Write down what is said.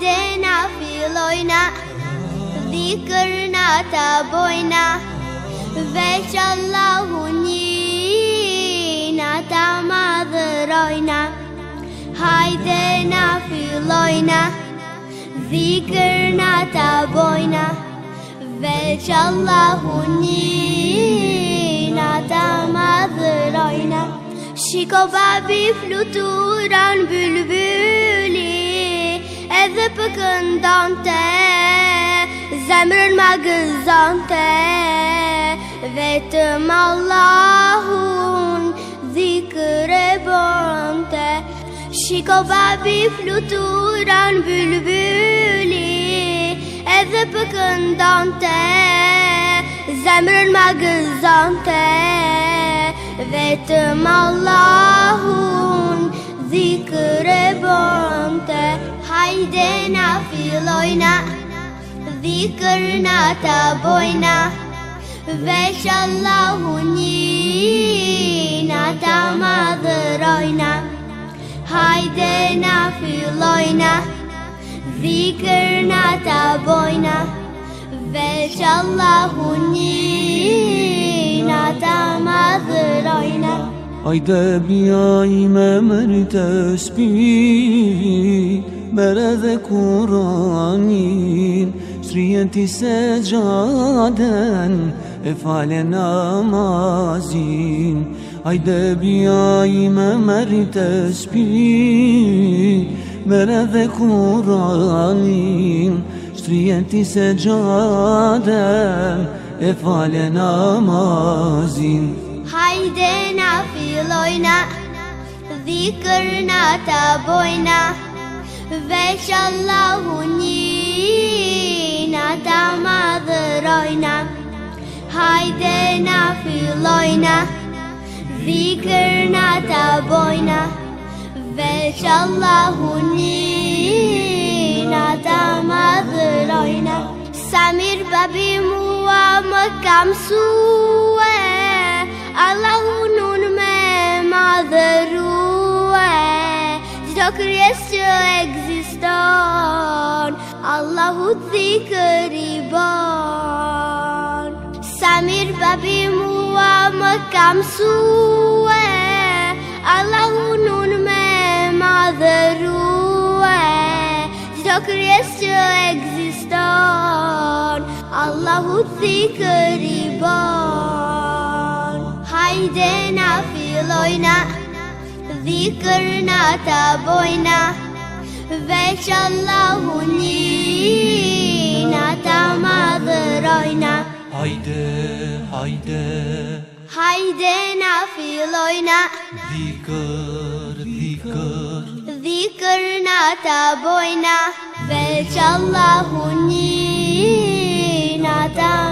dhe na fillojna, Dhikër na të bojna Veç Allahun një Na të madhërojna Hajde na fillojna, Dhikër na të bojna Veç Allahun një Na të madhërojna Shiko babi fluturan bëllë edhe për këndonte Zemrën ma gëzonte Vetëm Allahun dhikër e bonte Shiko babi fluturan bëllë Edhe për këndonte Zemrën ma gëzonte Vetëm Allahun dhikër e bonte Hajde na filojna Dhikër na ta bojna Veç Allahun njina ta madhërojna Hajde na filojna Dhikër na ta bojna Veç Allahun njina ta madhërojna Hajde Hayde biyaime mer tesbih Merede Kur'anin Sriyeti seccaden Efale namazin Hayde biyaime mer tesbih Merede Kur'anin Sriyeti seccaden Efale namazin Hajde na filojna, dhikër na ta bojna, veç Allahunina ta madhërojna. Hajde na filojna, dhikër na ta bojna, veç Allahunina ta madhërojna. Samir babi mua më kam su, Allahu nun me madhërru e, Gjitho që egziston, Allahu t'di këribon. Samir papi mua më kam su e, Allahu nun me madhërru e, Gjitho që egziston, Allahu t'di këribon. haydi nafil oyna Zikrına tab oyna Beş Allah'ın yine tamadır oyna Haydi haydi Haydi nafil oyna Zikr zikr Zikrına tab oyna Beş Allah'ın yine tamadır